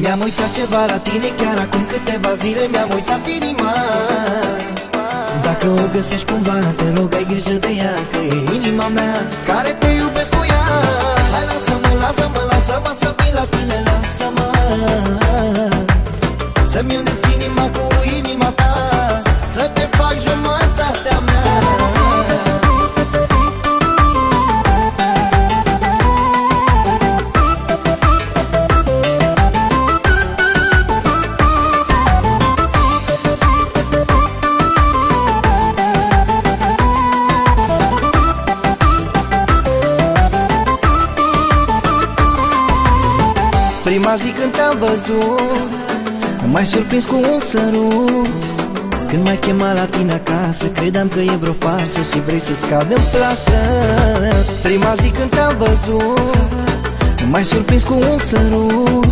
Mi-am uitat ceva la tine chiar acum câteva zile Mi-am uitat inima. Dacă o găsești cumva, te rog ai grijă de ea Că e inima mea care te iubesc cu ea. Hai lasă-mă, lasă-mă, lasă-mă să vin la tine, lasă-mă. Să-mi unesc Prima zi când te-am văzut M-ai surprins cu un sărut. Când m-ai chemat la tine acasă Credeam că e vreo farsă și vrei să scad în plasă. Prima zi când te-am văzut M-ai surprins cu un sărut.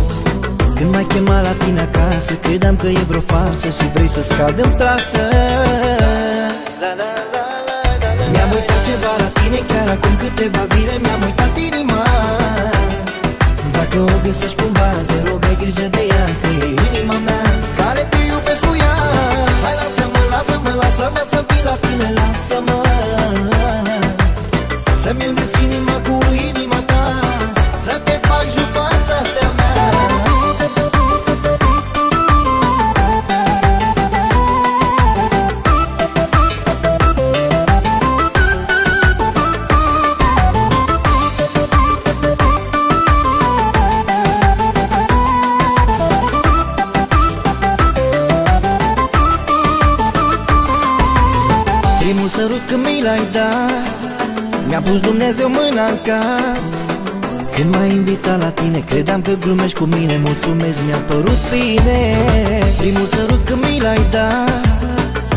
Când m-ai chemat la tine acasă Credeam că e vreo farsă și vrei să scad în plasă. Mi-am uitat ceva la tine chiar acum câteva zile Mi-am uitat inima dacă o găsești cumva, te rog ai grijă de ea Că e inima mea care te iubesc cu ea. Hai lasă-mă, lasă-mă, lasă-mă să vin la tine, lasă-mă. Să-mi unzesc inima cu inima ta Să te fac jumătatea Primul sărut când mi l-ai dat Mi-a pus Dumnezeu mâna în cap. Când m-ai invitat la tine Credeam că glumești cu mine Mulțumesc, mi-a părut bine. Primul sărut când mi l-ai dat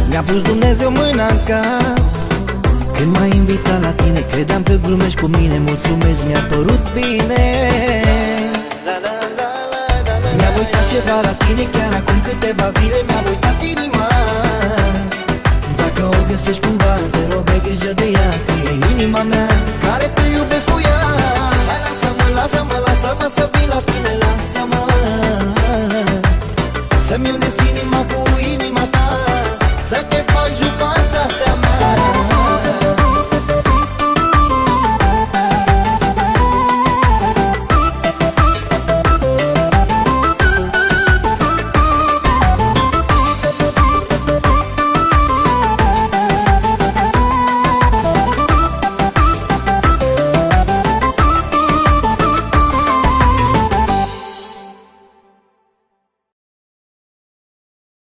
Mi-a pus Dumnezeu mâna în cap. Când m-ai invitat la tine Credeam că glumești cu mine Mulțumesc, mi-a părut bine. Mi-am uitat ceva la tine Chiar acum câteva zile Mi-am uitat să mă Să-mi deschid inima cu inima ta Să te